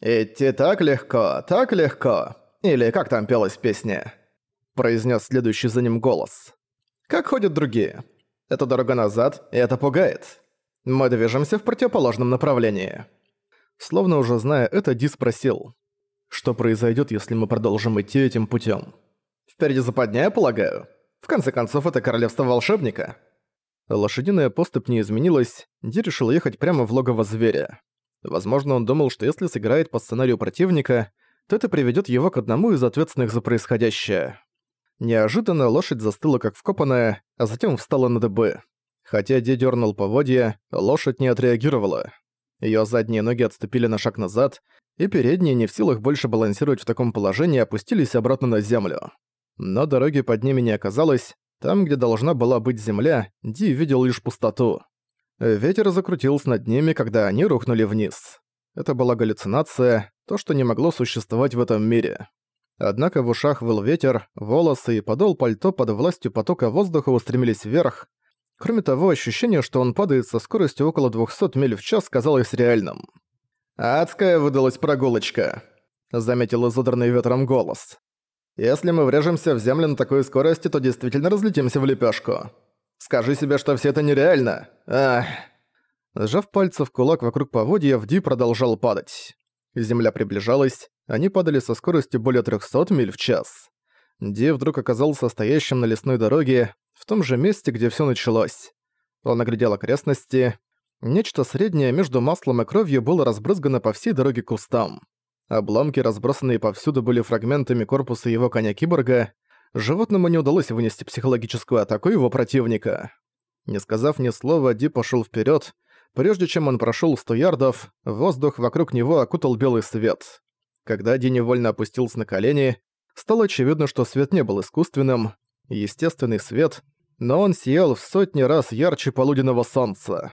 «Идти так легко, так легко. Или как там пелось в песне?» произнес следующий за ним голос. «Как ходят другие? Это дорога назад, и это пугает. Мы движемся в противоположном направлении». Словно уже зная это, Ди спросил. «Что произойдет, если мы продолжим идти этим путем? «Впереди западня, я полагаю. В конце концов, это королевство волшебника». Лошадиная поступь не изменилась, Ди решил ехать прямо в логово зверя. Возможно, он думал, что если сыграет по сценарию противника, то это приведет его к одному из ответственных за происходящее. Неожиданно лошадь застыла как вкопанная, а затем встала на дыбы. Хотя Ди дернул поводья, лошадь не отреагировала. Ее задние ноги отступили на шаг назад, и передние, не в силах больше балансировать в таком положении, опустились обратно на землю. Но дороги под ними не оказалось, там, где должна была быть земля, Ди видел лишь пустоту. Ветер закрутился над ними, когда они рухнули вниз. Это была галлюцинация, то, что не могло существовать в этом мире. Однако в ушах выл ветер, волосы и подол пальто под властью потока воздуха устремились вверх. Кроме того, ощущение, что он падает со скоростью около 200 миль в час, казалось реальным. «Адская выдалась прогулочка», — заметил изодранный ветром голос. «Если мы врежемся в землю на такой скорости, то действительно разлетимся в лепешку. Скажи себе, что все это нереально. Ах!» Сжав пальцы в кулак вокруг поводья, Вди продолжал падать. Земля приближалась, они падали со скоростью более 300 миль в час. Ди вдруг оказался стоящим на лесной дороге, в том же месте, где все началось. Он оглядел окрестности. Нечто среднее между маслом и кровью было разбрызгано по всей дороге кустам. Обломки, разбросанные повсюду, были фрагментами корпуса его коня-киборга. Животному не удалось вынести психологическую атаку его противника. Не сказав ни слова, Ди пошел вперед. Прежде чем он прошел 100 ярдов, воздух вокруг него окутал белый свет. Когда Ди невольно опустился на колени, стало очевидно, что свет не был искусственным, естественный свет, но он сиял в сотни раз ярче полуденного солнца.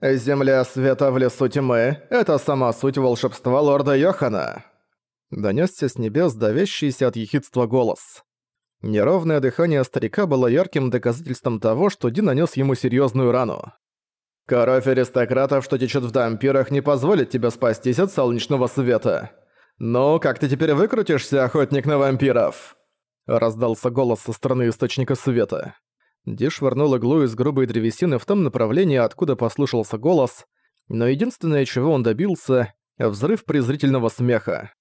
«Земля света в лесу тьмы — это сама суть волшебства лорда Йохана!» Донёсся с небес давящийся от ехидства голос. Неровное дыхание старика было ярким доказательством того, что Ди нанес ему серьезную рану. «Кровь аристократов, что течет в дампирах, не позволит тебе спастись от солнечного света. «Ну, как ты теперь выкрутишься, охотник на вампиров?» Раздался голос со стороны источника света. Ди швырнул иглу из грубой древесины в том направлении, откуда послышался голос, но единственное, чего он добился — взрыв презрительного смеха.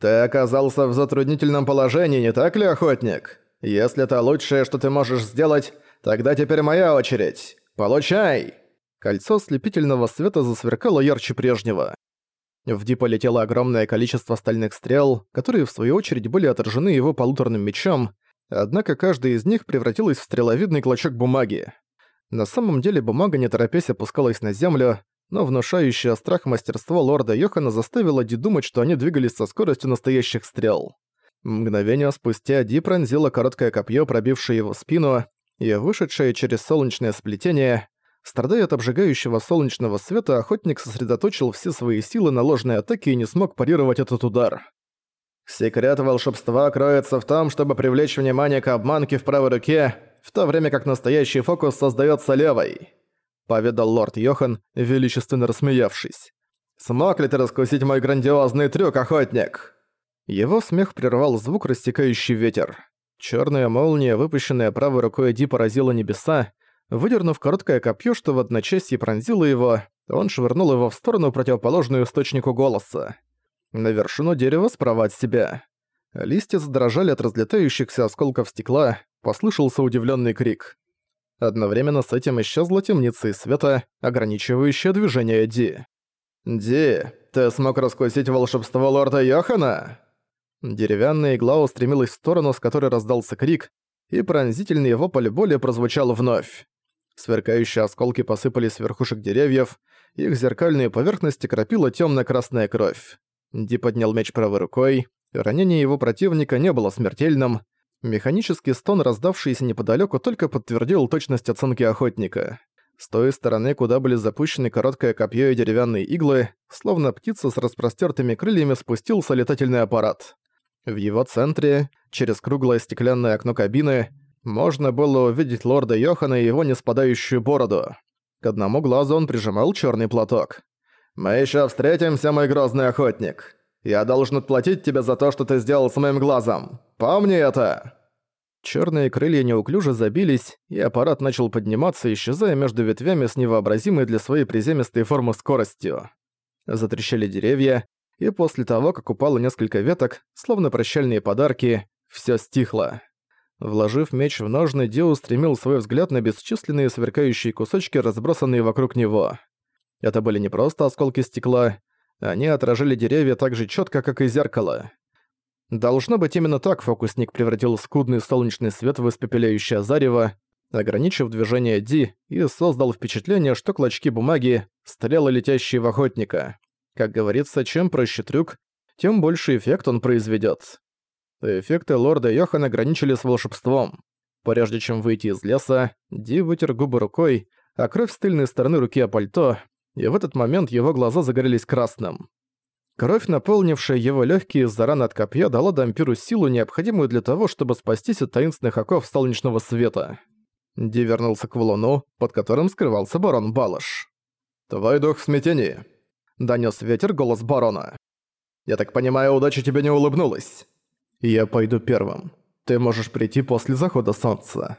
«Ты оказался в затруднительном положении, не так ли, охотник? Если это лучшее, что ты можешь сделать, тогда теперь моя очередь. Получай!» Кольцо слепительного света засверкало ярче прежнего. В Ди полетело огромное количество стальных стрел, которые в свою очередь были отражены его полуторным мечом, однако каждая из них превратилась в стреловидный клочок бумаги. На самом деле бумага не торопясь опускалась на землю, но внушающее страх мастерство лорда Йохана заставило Ди думать, что они двигались со скоростью настоящих стрел. Мгновение спустя Ди пронзило короткое копье, пробившее его спину, и вышедшее через солнечное сплетение, Страдая от обжигающего солнечного света, охотник сосредоточил все свои силы на ложной атаке и не смог парировать этот удар. Секрет волшебства кроется в том, чтобы привлечь внимание к обманке в правой руке, в то время как настоящий фокус создаётся левой. Поведал лорд Йохан, величественно рассмеявшись. «Смог ли ты раскусить мой грандиозный трюк, охотник?» Его смех прервал звук растекающий ветер. Чёрная молния, выпущенная правой рукой Ди, поразила небеса, Выдернув короткое копье, что в одночасье пронзило его, он швырнул его в сторону, противоположную источнику голоса. На вершину дерева справа от себя. Листья задрожали от разлетающихся осколков стекла, послышался удивленный крик. Одновременно с этим исчезла темница из света, ограничивающая движение Ди. «Ди, ты смог раскусить волшебство лорда Йохана?» Деревянная игла устремилась в сторону, с которой раздался крик, и пронзительный вопль боли прозвучал вновь. Сверкающие осколки посыпались с верхушек деревьев, их зеркальные поверхности кропила темно-красная кровь. Ди поднял меч правой рукой, ранение его противника не было смертельным, механический стон, раздавшийся неподалеку, только подтвердил точность оценки охотника. С той стороны, куда были запущены короткое копье и деревянные иглы, словно птица с распростертыми крыльями спустился летательный аппарат. В его центре, через круглое стеклянное окно кабины, можно было увидеть лорда Йохана и его неспадающую бороду. К одному глазу он прижимал черный платок. «Мы ещё встретимся, мой грозный охотник. Я должен отплатить тебе за то, что ты сделал с моим глазом. Помни это!» Чёрные крылья неуклюже забились, и аппарат начал подниматься, исчезая между ветвями с невообразимой для своей приземистой формы скоростью. Затрещали деревья, и после того, как упало несколько веток, словно прощальные подарки, всё стихло. Вложив меч в ножны, Ди устремил свой взгляд на бесчисленные сверкающие кусочки, разбросанные вокруг него. Это были не просто осколки стекла, они отражали деревья так же чётко, как и зеркало. Должно быть, именно так фокусник превратил скудный солнечный свет в испепеляющее зарево, ограничив движение Ди и создал впечатление, что клочки бумаги — стрелы, летящие в охотника. Как говорится, чем проще трюк, тем больше эффект он произведет. Эффекты лорда Йохан ограничили с волшебством. Прежде чем выйти из леса, Ди вытер губы рукой, а кровь с тыльной стороны руки о пальто, и в этот момент его глаза загорелись красным. Кровь, наполнившая его легкие из-за ран от копья, дала Дампиру силу, необходимую для того, чтобы спастись от таинственных оков солнечного света. Ди вернулся к валуну, под которым скрывался барон Балаш. «Твой дух в смятении», — донёс ветер голос барона. «Я так понимаю, удача тебе не улыбнулась». «Я пойду первым. Ты можешь прийти после захода солнца».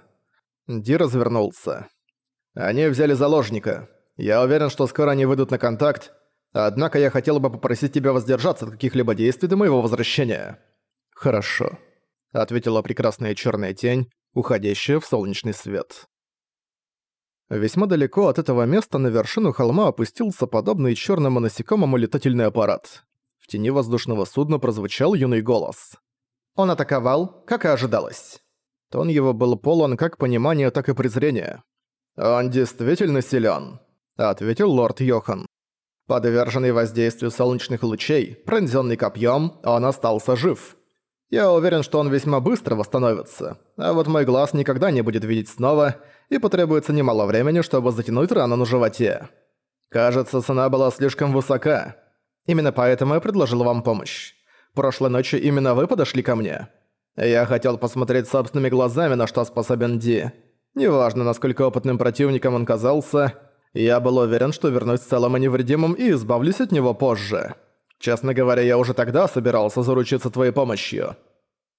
Ди развернулся. «Они взяли заложника. Я уверен, что скоро они выйдут на контакт, Однако я хотел бы попросить тебя воздержаться от каких-либо действий до моего возвращения». «Хорошо», — ответила прекрасная черная тень, уходящая в солнечный свет. Весьма далеко от этого места на вершину холма опустился подобный черному насекомому летательный аппарат. В тени воздушного судна прозвучал юный голос. Он атаковал, как и ожидалось. Тон его был полон как понимания, так и презрения. «Он действительно силен, ответил лорд Йохан. Подверженный воздействию солнечных лучей, пронзённый копьем, он остался жив. Я уверен, что он весьма быстро восстановится, а вот мой глаз никогда не будет видеть снова, и потребуется немало времени, чтобы затянуть рану на животе. Кажется, цена была слишком высока. Именно поэтому я предложил вам помощь. Прошлой ночью именно вы подошли ко мне. Я хотел посмотреть собственными глазами, на что способен Ди. Неважно, насколько опытным противником он казался, я был уверен, что вернусь целым и невредимым и избавлюсь от него позже. Честно говоря, я уже тогда собирался заручиться твоей помощью.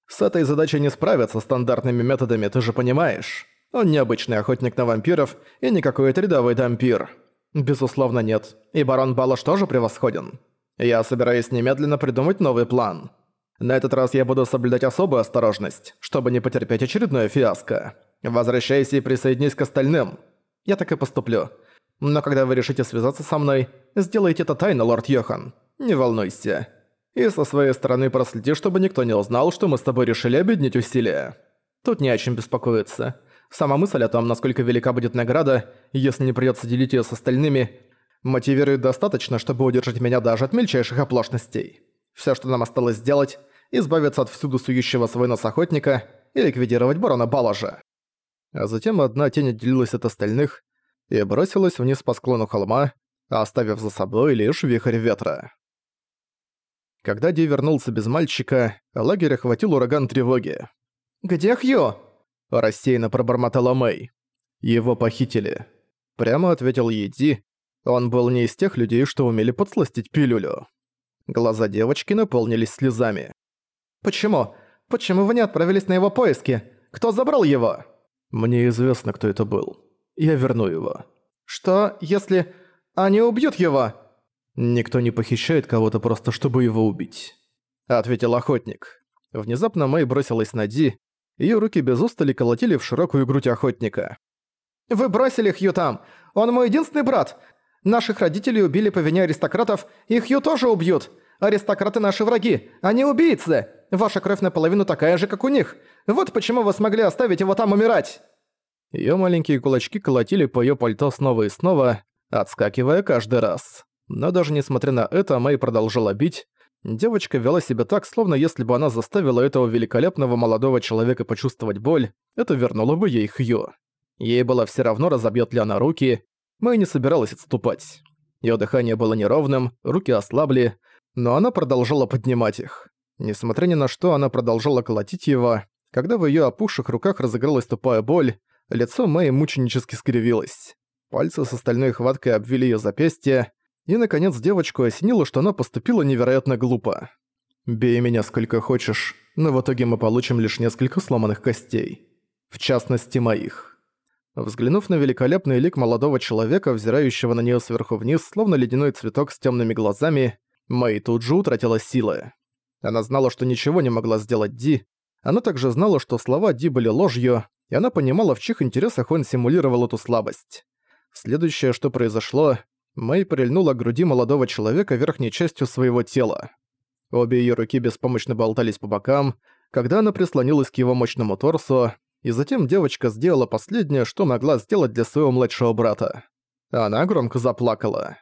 С этой задачей не справиться стандартными методами, ты же понимаешь. Он необычный охотник на вампиров и не какой-то дампир. Безусловно, нет. И барон Балаш тоже превосходен. Я собираюсь немедленно придумать новый план. На этот раз я буду соблюдать особую осторожность, чтобы не потерпеть очередное фиаско. Возвращайся и присоединись к остальным. Я так и поступлю. Но когда вы решите связаться со мной, сделайте это тайно, лорд Йохан. Не волнуйся. И со своей стороны проследи, чтобы никто не узнал, что мы с тобой решили объединить усилия. Тут не о чем беспокоиться. Сама мысль о том, насколько велика будет награда, если не придётся делить её с остальными, мотивирует достаточно, чтобы удержать меня даже от мельчайших оплошностей. Всё, что нам осталось сделать, избавиться от всюду сующего свой нос охотника и ликвидировать барона Балажа. А затем одна тень отделилась от остальных, и бросилась вниз по склону холма, оставив за собой лишь вихрь ветра. Когда Ди вернулся без мальчика, лагерь охватил ураган тревоги. «Где Хью?» – рассеянно пробормотала Мэй. «Его похитили». Прямо ответил ей Ди. Он был не из тех людей, что умели подсластить пилюлю. Глаза девочки наполнились слезами. «Почему? Почему вы не отправились на его поиски? Кто забрал его?» «Мне известно, кто это был. Я верну его». «Что, если... они убьют его?» «Никто не похищает кого-то просто, чтобы его убить», — ответил охотник. Внезапно Мэй бросилась на Ди, её руки без устали колотили в широкую грудь охотника. «Вы бросили Хью там! Он мой единственный брат! Наших родителей убили по вине аристократов, и Хью тоже убьют! Аристократы наши враги! Они убийцы! Ваша кровь наполовину такая же, как у них! Вот почему вы смогли оставить его там умирать!» Её маленькие кулачки колотили по её пальто снова и снова, отскакивая каждый раз. Но даже несмотря на это, Мэй продолжала бить. Девочка вела себя так, словно если бы она заставила этого великолепного молодого человека почувствовать боль, это вернуло бы ей Хью. Ей было всё равно, разобьёт ли она руки. Мэй не собиралась отступать. Её дыхание было неровным, руки ослабли, но она продолжала поднимать их. Несмотря ни на что, она продолжала колотить его. Когда в её опухших руках разыгралась тупая боль, Лицо Мэй мученически скривилось. Пальцы с остальной хваткой обвили её запястье. И, наконец, девочку осенило, что она поступила невероятно глупо. «Бей меня сколько хочешь, но в итоге мы получим лишь несколько сломанных костей. В частности, моих». Взглянув на великолепный лик молодого человека, взирающего на нее сверху вниз, словно ледяной цветок с темными глазами, Мэй тут же утратила силы. Она знала, что ничего не могла сделать Ди. Она также знала, что слова Ди были ложью, и она понимала, в чьих интересах он симулировал эту слабость. Следующее, что произошло, Мэй прильнула к груди молодого человека верхней частью своего тела. Обе её руки беспомощно болтались по бокам, когда она прислонилась к его мощному торсу, и затем девочка сделала последнее, что могла сделать для своего младшего брата. Она громко заплакала.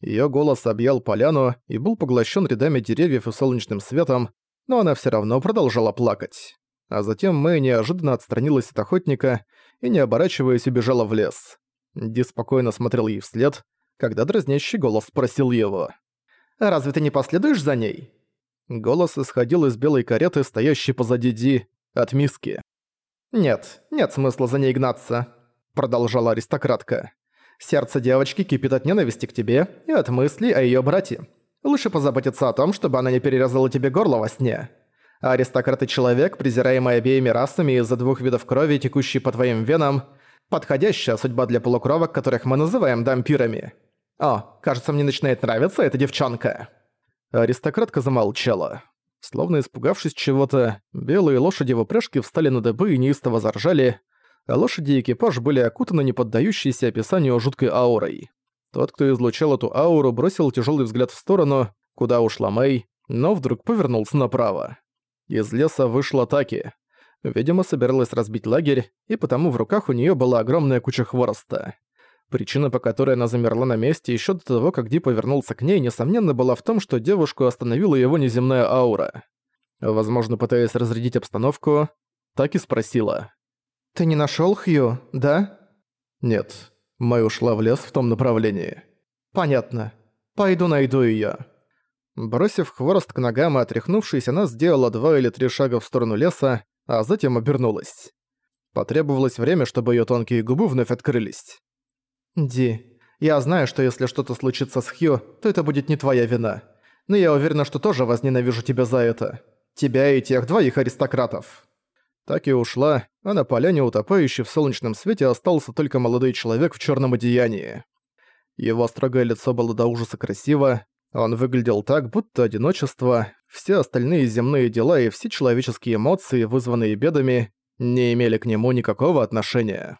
Её голос объял поляну и был поглощен рядами деревьев и солнечным светом, но она всё равно продолжала плакать. А затем Мэй неожиданно отстранилась от охотника и, не оборачиваясь, убежала в лес. Ди спокойно смотрел ей вслед, когда дразнящий голос спросил его. «Разве ты не последуешь за ней?» Голос исходил из белой кареты, стоящей позади Ди, от миски. «Нет, нет смысла за ней гнаться», — продолжала аристократка. «Сердце девочки кипит от ненависти к тебе и от мыслей о её брате. Лучше позаботиться о том, чтобы она не перерезала тебе горло во сне. Аристократ и человек, презираемый обеими расами из-за двух видов крови, текущей по твоим венам, подходящая судьба для полукровок, которых мы называем дампирами. «О, кажется, мне начинает нравиться эта девчонка». Аристократка замолчала. Словно испугавшись чего-то, белые лошади в упряжке встали на дыбы и неистово заржали, а лошади и экипаж были окутаны неподдающейся описанию жуткой аурой. Тот, кто излучал эту ауру, бросил тяжелый взгляд в сторону, куда ушла Мэй, но вдруг повернулся направо. Из леса вышла Таки. Видимо, собиралась разбить лагерь, и потому в руках у нее была огромная куча хвороста. Причина, по которой она замерла на месте еще до того, как Ди повернулся к ней, несомненно, была в том, что девушку остановила его неземная аура. Возможно, пытаясь разрядить обстановку, так и спросила. «Ты не нашёл Хью, да?» «Нет. Мэй ушла в лес в том направлении». «Понятно. Пойду найду её». Бросив хворост к ногам и отряхнувшись, она сделала два или три шага в сторону леса, а затем обернулась. Потребовалось время, чтобы её тонкие губы вновь открылись. «Ди, я знаю, что если что-то случится с Хью, то это будет не твоя вина. Но я уверена, что тоже возненавижу тебя за это. Тебя и тех двоих аристократов». Так и ушла, а на поляне, утопающей в солнечном свете, остался только молодой человек в черном одеянии. Его строгое лицо было до ужаса красиво, он выглядел так, будто одиночество, все остальные земные дела и все человеческие эмоции, вызванные бедами, не имели к нему никакого отношения.